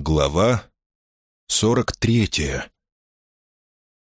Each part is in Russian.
Глава сорок третья.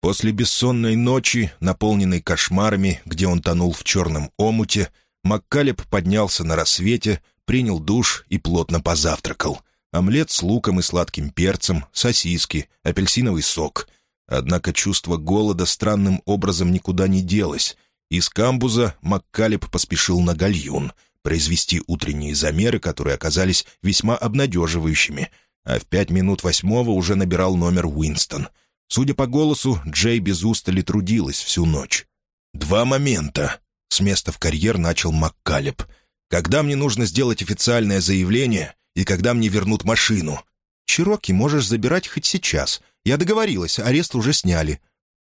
После бессонной ночи, наполненной кошмарами, где он тонул в черном омуте, Маккалеб поднялся на рассвете, принял душ и плотно позавтракал. Омлет с луком и сладким перцем, сосиски, апельсиновый сок. Однако чувство голода странным образом никуда не делось. Из камбуза Маккалеб поспешил на гальюн, произвести утренние замеры, которые оказались весьма обнадеживающими — а в пять минут восьмого уже набирал номер Уинстон. Судя по голосу, Джей без устали трудилась всю ночь. «Два момента», — с места в карьер начал Маккалеб. «Когда мне нужно сделать официальное заявление и когда мне вернут машину?» «Чироки можешь забирать хоть сейчас. Я договорилась, арест уже сняли».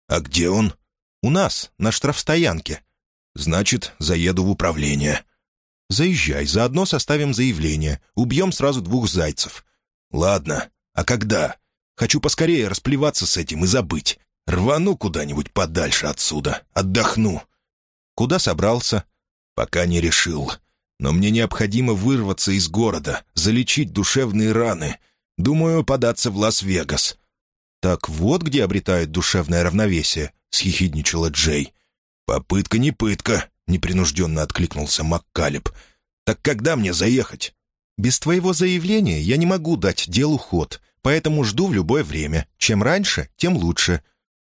«А где он?» «У нас, на штрафстоянке». «Значит, заеду в управление». «Заезжай, заодно составим заявление. Убьем сразу двух зайцев. «Ладно, а когда? Хочу поскорее расплеваться с этим и забыть. Рвану куда-нибудь подальше отсюда, отдохну». «Куда собрался?» «Пока не решил. Но мне необходимо вырваться из города, залечить душевные раны. Думаю, податься в Лас-Вегас». «Так вот где обретают душевное равновесие», — схихидничала Джей. «Попытка не пытка», — непринужденно откликнулся Маккалеб. «Так когда мне заехать?» «Без твоего заявления я не могу дать делу ход, поэтому жду в любое время. Чем раньше, тем лучше».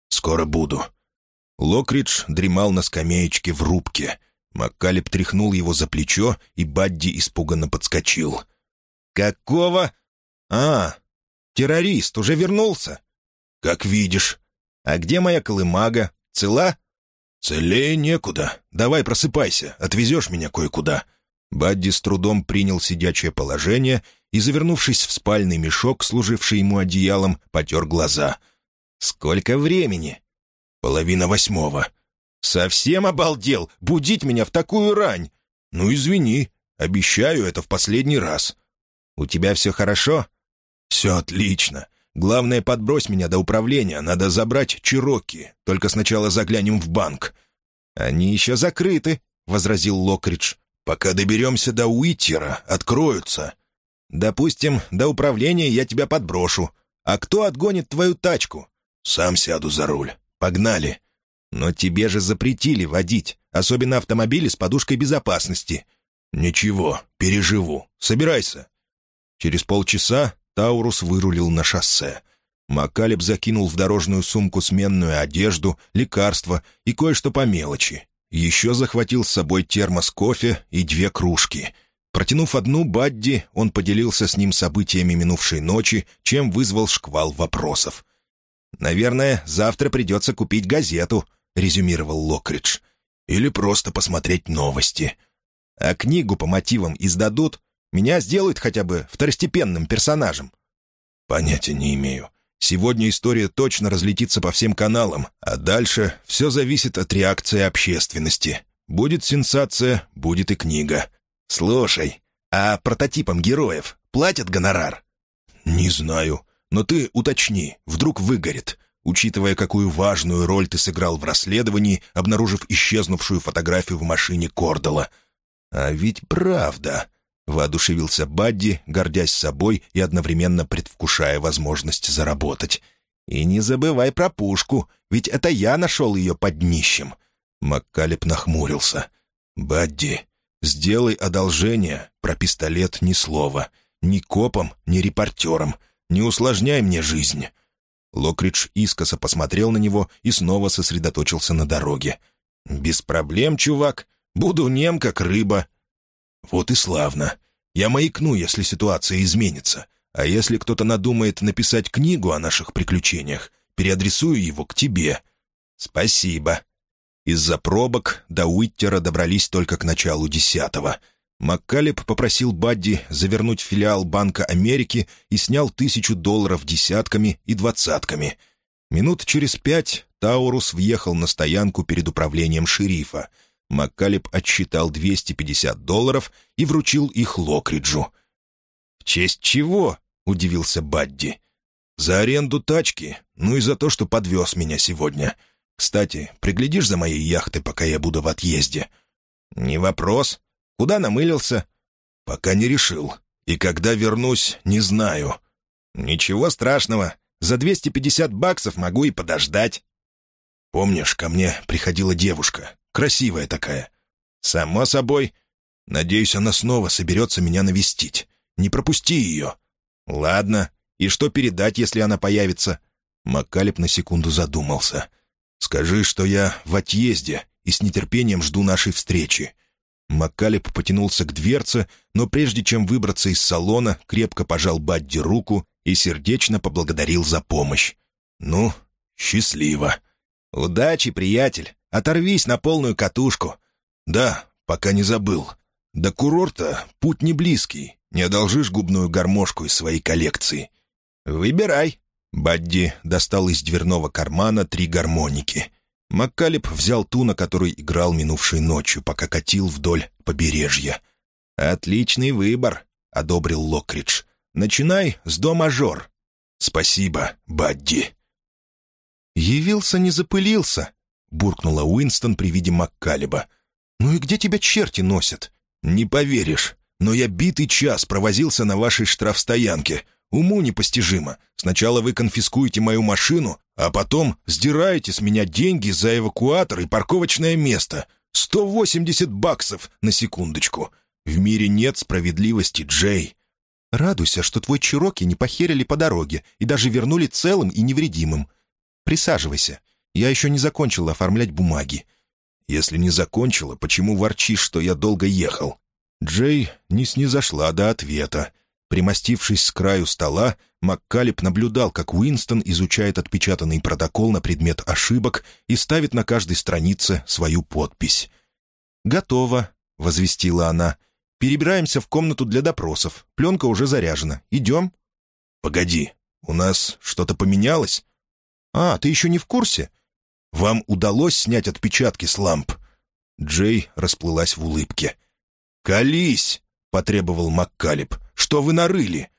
«Скоро буду». Локридж дремал на скамеечке в рубке. Маккалеб тряхнул его за плечо, и Бадди испуганно подскочил. «Какого?» «А, террорист, уже вернулся?» «Как видишь». «А где моя колымага? Цела?» «Целее некуда. Давай просыпайся, отвезешь меня кое-куда». Бадди с трудом принял сидячее положение и, завернувшись в спальный мешок, служивший ему одеялом, потер глаза. «Сколько времени?» «Половина восьмого». «Совсем обалдел? Будить меня в такую рань?» «Ну, извини. Обещаю, это в последний раз». «У тебя все хорошо?» «Все отлично. Главное, подбрось меня до управления. Надо забрать Чироки. Только сначала заглянем в банк». «Они еще закрыты», — возразил Локридж. Пока доберемся до Уиттера, откроются. Допустим, до управления я тебя подброшу. А кто отгонит твою тачку? Сам сяду за руль. Погнали. Но тебе же запретили водить, особенно автомобили с подушкой безопасности. Ничего, переживу. Собирайся. Через полчаса Таурус вырулил на шоссе. Макалеб закинул в дорожную сумку сменную одежду, лекарства и кое-что по мелочи. Еще захватил с собой термос кофе и две кружки. Протянув одну Бадди, он поделился с ним событиями минувшей ночи, чем вызвал шквал вопросов. «Наверное, завтра придется купить газету», — резюмировал Локридж. «Или просто посмотреть новости. А книгу по мотивам издадут? Меня сделают хотя бы второстепенным персонажем». «Понятия не имею. Сегодня история точно разлетится по всем каналам, а дальше все зависит от реакции общественности. Будет сенсация, будет и книга. Слушай, а прототипам героев платят гонорар? Не знаю, но ты уточни, вдруг выгорит. Учитывая, какую важную роль ты сыграл в расследовании, обнаружив исчезнувшую фотографию в машине Кордала. А ведь правда. — воодушевился Бадди, гордясь собой и одновременно предвкушая возможность заработать. «И не забывай про пушку, ведь это я нашел ее под днищем». Маккалеб нахмурился. «Бадди, сделай одолжение, про пистолет ни слова. Ни копом, ни репортером. Не усложняй мне жизнь». Локридж искоса посмотрел на него и снова сосредоточился на дороге. «Без проблем, чувак. Буду нем, как рыба, «Вот и славно. Я маякну, если ситуация изменится. А если кто-то надумает написать книгу о наших приключениях, переадресую его к тебе». «Спасибо». Из-за пробок до Уиттера добрались только к началу десятого. Маккалеб попросил Бадди завернуть филиал Банка Америки и снял тысячу долларов десятками и двадцатками. Минут через пять Таурус въехал на стоянку перед управлением шерифа — Маккалеб отсчитал 250 долларов и вручил их Локриджу. «В честь чего?» — удивился Бадди. «За аренду тачки, ну и за то, что подвез меня сегодня. Кстати, приглядишь за моей яхтой, пока я буду в отъезде?» «Не вопрос. Куда намылился?» «Пока не решил. И когда вернусь, не знаю». «Ничего страшного. За 250 баксов могу и подождать». «Помнишь, ко мне приходила девушка? Красивая такая». «Само собой. Надеюсь, она снова соберется меня навестить. Не пропусти ее». «Ладно. И что передать, если она появится?» Маккалеб на секунду задумался. «Скажи, что я в отъезде и с нетерпением жду нашей встречи». Маккалеб потянулся к дверце, но прежде чем выбраться из салона, крепко пожал Бадди руку и сердечно поблагодарил за помощь. «Ну, счастливо». «Удачи, приятель. Оторвись на полную катушку». «Да, пока не забыл. До курорта путь не близкий. Не одолжишь губную гармошку из своей коллекции?» «Выбирай». Бадди достал из дверного кармана три гармоники. Маккалеб взял ту, на которой играл минувшей ночью, пока катил вдоль побережья. «Отличный выбор», — одобрил Локридж. «Начинай с до-мажор». «Спасибо, Бадди». «Явился, не запылился», — буркнула Уинстон при виде Маккалеба. «Ну и где тебя черти носят?» «Не поверишь, но я битый час провозился на вашей штрафстоянке. Уму непостижимо. Сначала вы конфискуете мою машину, а потом сдираете с меня деньги за эвакуатор и парковочное место. 180 баксов на секундочку. В мире нет справедливости, Джей. Радуйся, что твой Чироки не похерили по дороге и даже вернули целым и невредимым. Присаживайся. Я еще не закончила оформлять бумаги. Если не закончила, почему ворчишь, что я долго ехал? Джей не снизошла до ответа. Примостившись с краю стола, Маккалеб наблюдал, как Уинстон изучает отпечатанный протокол на предмет ошибок и ставит на каждой странице свою подпись. «Готово», — возвестила она. «Перебираемся в комнату для допросов. Пленка уже заряжена. Идем?» «Погоди, у нас что-то поменялось?» «А, ты еще не в курсе?» «Вам удалось снять отпечатки с ламп?» Джей расплылась в улыбке. «Колись!» — потребовал Маккалеб. «Что вы нарыли?»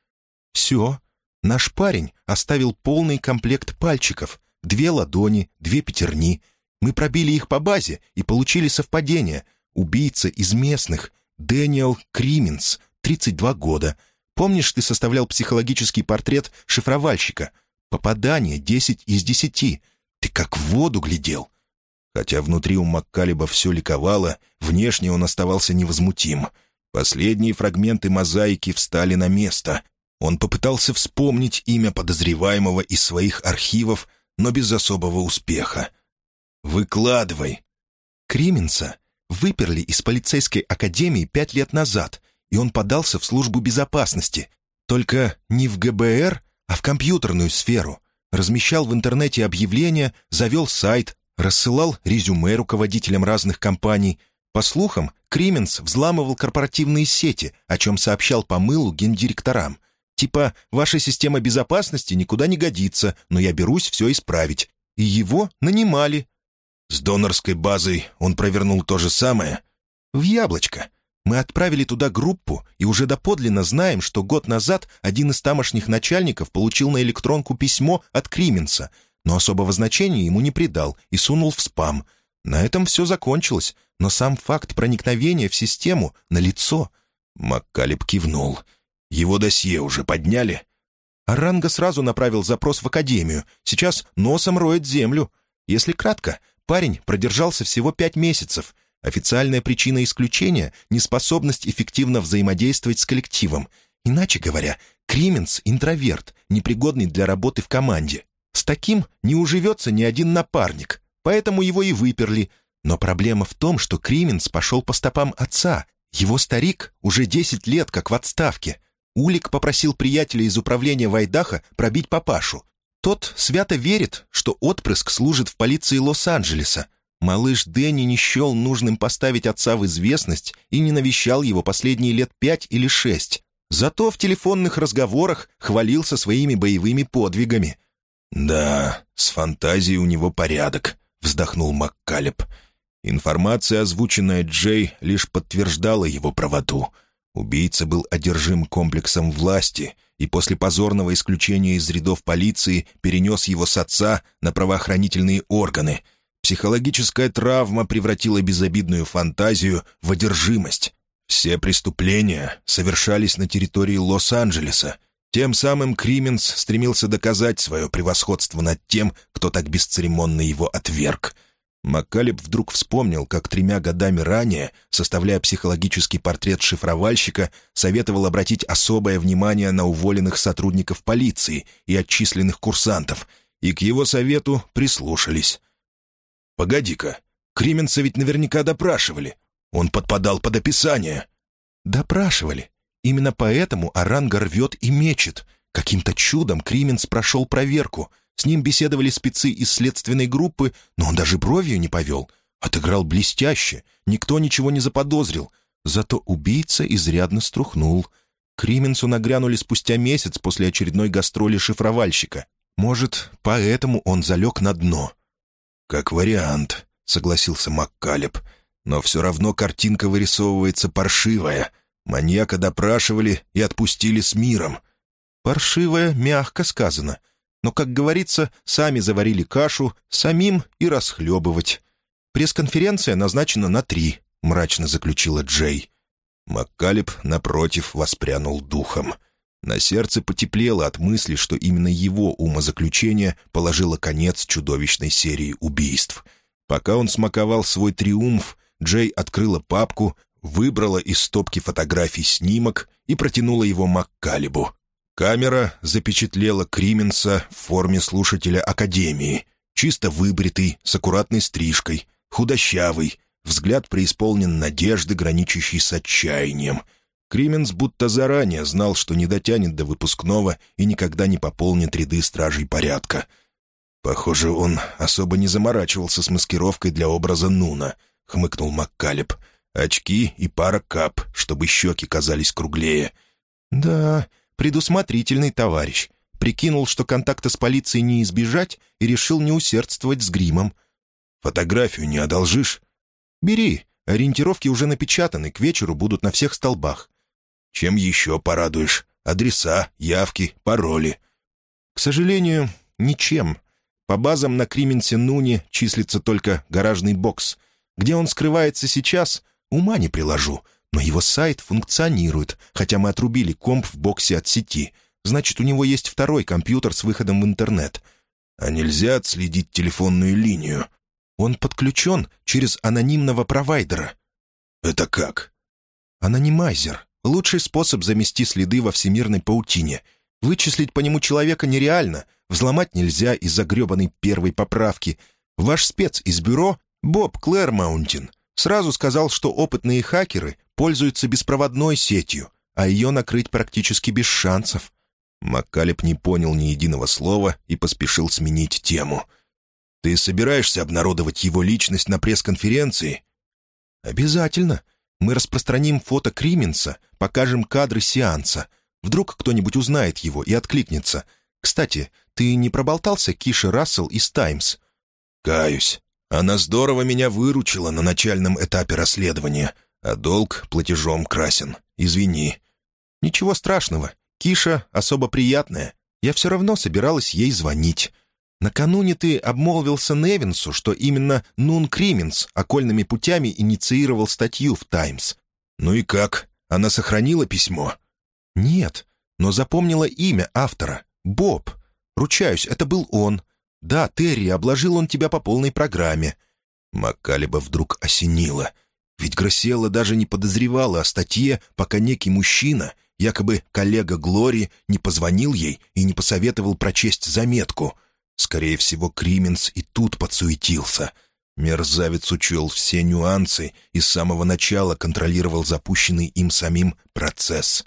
«Все. Наш парень оставил полный комплект пальчиков. Две ладони, две пятерни. Мы пробили их по базе и получили совпадение. Убийца из местных. Дэниел Крименс, 32 года. Помнишь, ты составлял психологический портрет шифровальщика? Попадание 10 из 10. Ты как в воду глядел». Хотя внутри у Маккалеба все ликовало, внешне он оставался невозмутим — Последние фрагменты мозаики встали на место. Он попытался вспомнить имя подозреваемого из своих архивов, но без особого успеха. «Выкладывай!» Крименса выперли из полицейской академии пять лет назад, и он подался в службу безопасности. Только не в ГБР, а в компьютерную сферу. Размещал в интернете объявления, завел сайт, рассылал резюме руководителям разных компаний — по слухам, Крименс взламывал корпоративные сети, о чем сообщал по мылу гендиректорам. Типа, ваша система безопасности никуда не годится, но я берусь все исправить. И его нанимали. С донорской базой он провернул то же самое? В яблочко. Мы отправили туда группу и уже доподлинно знаем, что год назад один из тамошних начальников получил на электронку письмо от Крименса, но особого значения ему не придал и сунул в спам. На этом все закончилось но сам факт проникновения в систему налицо. Маккалеб кивнул. «Его досье уже подняли?» Аранга сразу направил запрос в академию. Сейчас носом роет землю. Если кратко, парень продержался всего пять месяцев. Официальная причина исключения — неспособность эффективно взаимодействовать с коллективом. Иначе говоря, Крименс — интроверт, непригодный для работы в команде. С таким не уживется ни один напарник, поэтому его и выперли — но проблема в том, что Крименс пошел по стопам отца. Его старик уже 10 лет как в отставке. Улик попросил приятеля из управления Вайдаха пробить папашу. Тот свято верит, что отпрыск служит в полиции Лос-Анджелеса. Малыш Дэнни не счел нужным поставить отца в известность и не навещал его последние лет пять или шесть. Зато в телефонных разговорах хвалился своими боевыми подвигами. «Да, с фантазией у него порядок», — вздохнул Маккалеб. Информация, озвученная Джей, лишь подтверждала его правоту. Убийца был одержим комплексом власти и после позорного исключения из рядов полиции перенес его с отца на правоохранительные органы. Психологическая травма превратила безобидную фантазию в одержимость. Все преступления совершались на территории Лос-Анджелеса. Тем самым Крименс стремился доказать свое превосходство над тем, кто так бесцеремонно его отверг. Маккалеб вдруг вспомнил, как тремя годами ранее, составляя психологический портрет шифровальщика, советовал обратить особое внимание на уволенных сотрудников полиции и отчисленных курсантов, и к его совету прислушались. «Погоди-ка, Крименса ведь наверняка допрашивали. Он подпадал под описание». «Допрашивали. Именно поэтому Аранга рвет и мечет. Каким-то чудом Крименс прошел проверку. С ним беседовали спецы из следственной группы, но он даже бровью не повел. Отыграл блестяще, никто ничего не заподозрил. Зато убийца изрядно струхнул. Крименсу нагрянули спустя месяц после очередной гастроли шифровальщика. Может, поэтому он залег на дно. «Как вариант», — согласился Маккалеб. «Но все равно картинка вырисовывается паршивая. Маньяка допрашивали и отпустили с миром». «Паршивая, мягко сказано. Но, как говорится, сами заварили кашу, самим и расхлебывать. Пресс-конференция назначена на три», — мрачно заключила Джей. Маккалеб, напротив, воспрянул духом. На сердце потеплело от мысли, что именно его умозаключение положило конец чудовищной серии убийств. Пока он смаковал свой триумф, Джей открыла папку, выбрала из стопки фотографий снимок и протянула его Маккалебу. Камера запечатлела Крименса в форме слушателя Академии, чисто выбритый, с аккуратной стрижкой, худощавый, взгляд преисполнен надежды, граничащей с отчаянием. Крименс будто заранее знал, что не дотянет до выпускного и никогда не пополнит ряды стражей порядка. «Похоже, он особо не заморачивался с маскировкой для образа Нуна», — хмыкнул Маккалеб. «Очки и пара кап, чтобы щеки казались круглее». «Да, Предусмотрительный товарищ. Прикинул, что контакта с полицией не избежать, и решил не усердствовать с гримом. «Фотографию не одолжишь?» «Бери. Ориентировки уже напечатаны, к вечеру будут на всех столбах». «Чем еще порадуешь? Адреса, явки, пароли?» «К сожалению, ничем. По базам на Крименсе Нуне числится только гаражный бокс. Где он скрывается сейчас, ума не приложу но его сайт функционирует, хотя мы отрубили комп в боксе от сети. Значит, у него есть второй компьютер с выходом в интернет. А нельзя отследить телефонную линию. Он подключен через анонимного провайдера. Это как? Анонимайзер. Лучший способ замести следы во всемирной паутине. Вычислить по нему человека нереально. Взломать нельзя из-за гребаной первой поправки. Ваш спец из бюро — Боб Клэрмаунтин. Сразу сказал, что опытные хакеры пользуются беспроводной сетью, а ее накрыть практически без шансов. Маккалеб не понял ни единого слова и поспешил сменить тему. «Ты собираешься обнародовать его личность на пресс-конференции?» «Обязательно. Мы распространим фото Крименса, покажем кадры сеанса. Вдруг кто-нибудь узнает его и откликнется. Кстати, ты не проболтался Кише Рассел из «Таймс»?» «Каюсь. Она здорово меня выручила на начальном этапе расследования, а долг платежом красен. Извини». «Ничего страшного. Киша особо приятная. Я все равно собиралась ей звонить. Накануне ты обмолвился Невинсу, что именно Нун Крименс окольными путями инициировал статью в «Таймс». «Ну и как? Она сохранила письмо?» «Нет, но запомнила имя автора. Боб. Ручаюсь, это был он. «Да, Терри, обложил он тебя по полной программе». Маккалеба вдруг осенило. Ведь Гроссиэла даже не подозревала о статье, пока некий мужчина, якобы коллега Глори, не позвонил ей и не посоветовал прочесть заметку. Скорее всего, Крименс и тут подсуетился. Мерзавец учел все нюансы и с самого начала контролировал запущенный им самим процесс.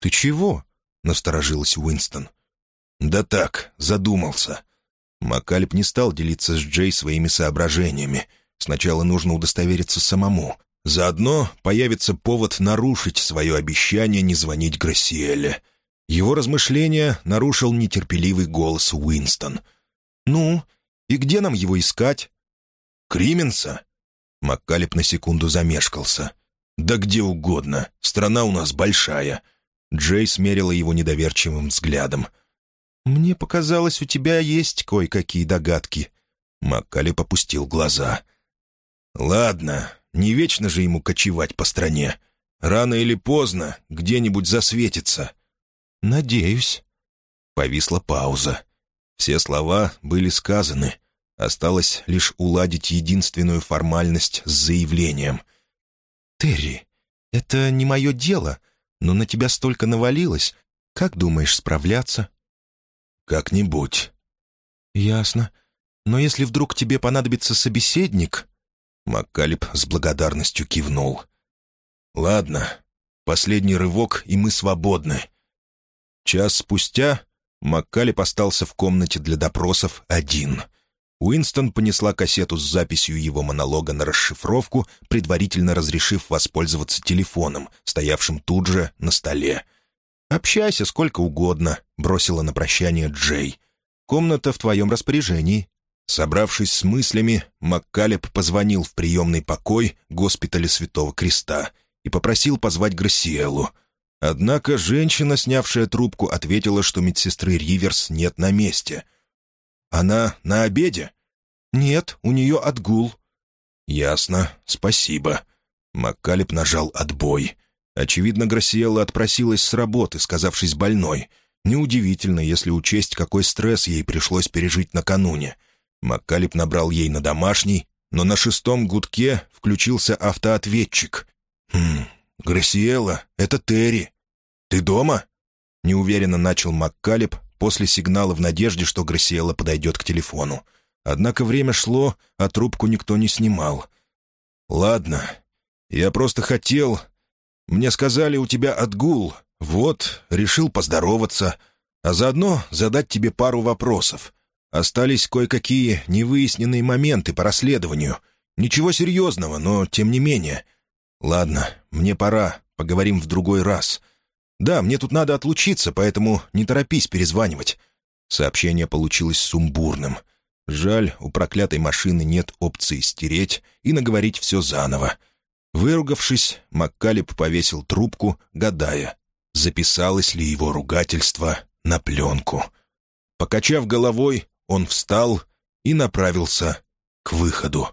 «Ты чего?» — насторожилась Уинстон. «Да так, задумался. Макалеб не стал делиться с Джей своими соображениями. Сначала нужно удостовериться самому. Заодно появится повод нарушить свое обещание не звонить Гроссиэле. Его размышления нарушил нетерпеливый голос Уинстон. «Ну, и где нам его искать?» «Крименса?» Маккалеб на секунду замешкался. «Да где угодно. Страна у нас большая». Джей смерила его недоверчивым взглядом. «Мне показалось, у тебя есть кое-какие догадки». Маккали попустил глаза. «Ладно, не вечно же ему кочевать по стране. Рано или поздно где-нибудь засветится». «Надеюсь». Повисла пауза. Все слова были сказаны. Осталось лишь уладить единственную формальность с заявлением. «Терри, это не мое дело, но на тебя столько навалилось. Как думаешь справляться?» «Как-нибудь». «Ясно. Но если вдруг тебе понадобится собеседник...» Маккалеб с благодарностью кивнул. «Ладно, последний рывок, и мы свободны». Час спустя Маккалеб остался в комнате для допросов один. Уинстон понесла кассету с записью его монолога на расшифровку, предварительно разрешив воспользоваться телефоном, стоявшим тут же на столе. «Общайся сколько угодно», — бросила на прощание Джей. «Комната в твоем распоряжении». Собравшись с мыслями, Маккалеб позвонил в приемный покой госпиталя Святого Креста и попросил позвать Грассиэлу. Однако женщина, снявшая трубку, ответила, что медсестры Риверс нет на месте. «Она на обеде?» «Нет, у нее отгул». «Ясно, спасибо». Маккалеб нажал «отбой». Очевидно, Грассиэлла отпросилась с работы, сказавшись больной. Неудивительно, если учесть, какой стресс ей пришлось пережить накануне. Маккалеб набрал ей на домашний, но на шестом гудке включился автоответчик. «Хм, Грассиэла, это Терри. Ты дома?» Неуверенно начал Маккалеб после сигнала в надежде, что Грассиэла подойдет к телефону. Однако время шло, а трубку никто не снимал. «Ладно, я просто хотел... Мне сказали, у тебя отгул. Вот, решил поздороваться, а заодно задать тебе пару вопросов. Остались кое-какие невыясненные моменты по расследованию. Ничего серьезного, но тем не менее. Ладно, мне пора, поговорим в другой раз. Да, мне тут надо отлучиться, поэтому не торопись перезванивать». Сообщение получилось сумбурным. Жаль, у проклятой машины нет опции стереть и наговорить все заново. Выругавшись, Маккалеб повесил трубку, гадая, записалось ли его ругательство на пленку. Покачав головой, он встал и направился к выходу.